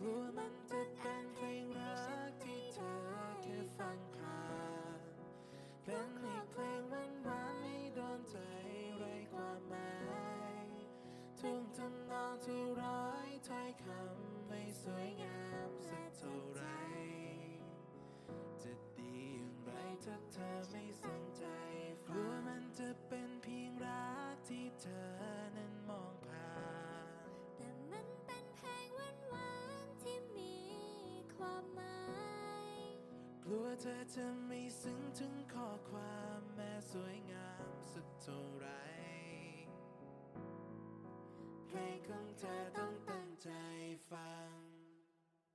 กลัวมันจะเป็นเพลงรักที่เธอแค่ฟังผ่านเป็นอีกเพลงหวานหวานๆไม่โดนใจไรความหมายทุ่งทำนองที่ร้อยถ้อยคำไม่สวยงามสักเท่าไร จะดีอย่างไรถ้าเธอไม่สนใจกลัวมันจะเป็นเพียงรักที่เธอ กลัวเธอจะไม่ซึ้งถึงข้อความแม้สวยงามสักเท่าไรเพลงของเธอต้องตั้งใจฟัง